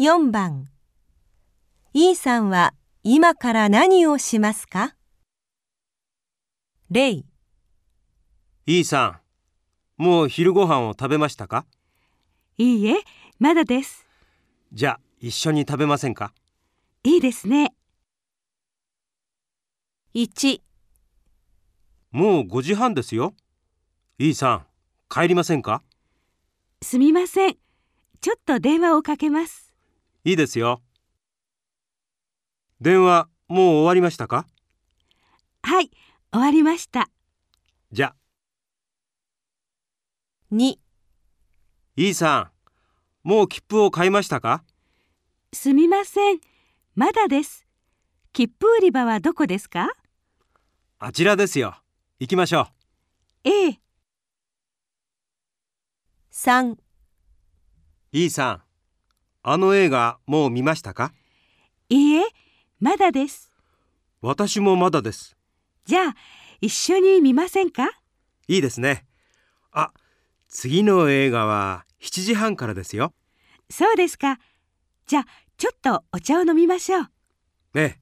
4番 E さんは今から何をしますか？例 E さん、もう昼ご飯を食べましたか？いいえ、まだです。じゃあ一緒に食べませんか？いいですね。1もう5時半ですよ。E さん、帰りませんか？すみません。ちょっと電話をかけます。いいですよ。電話、もう終わりましたか？はい、終わりました。じゃあ、2 E さん、もう切符を買いましたか？すみません。まだです。切符売り場はどこですか？あちらですよ。行きましょう。ええ、3 E さん、あの映画もう見ましたか？いいえ、まだです。私もまだです。じゃあ、一緒に見ませんか？いいですね。あ、次の映画は7時半からですよ。そうですか。じゃあ、ちょっとお茶を飲みましょう。ええ。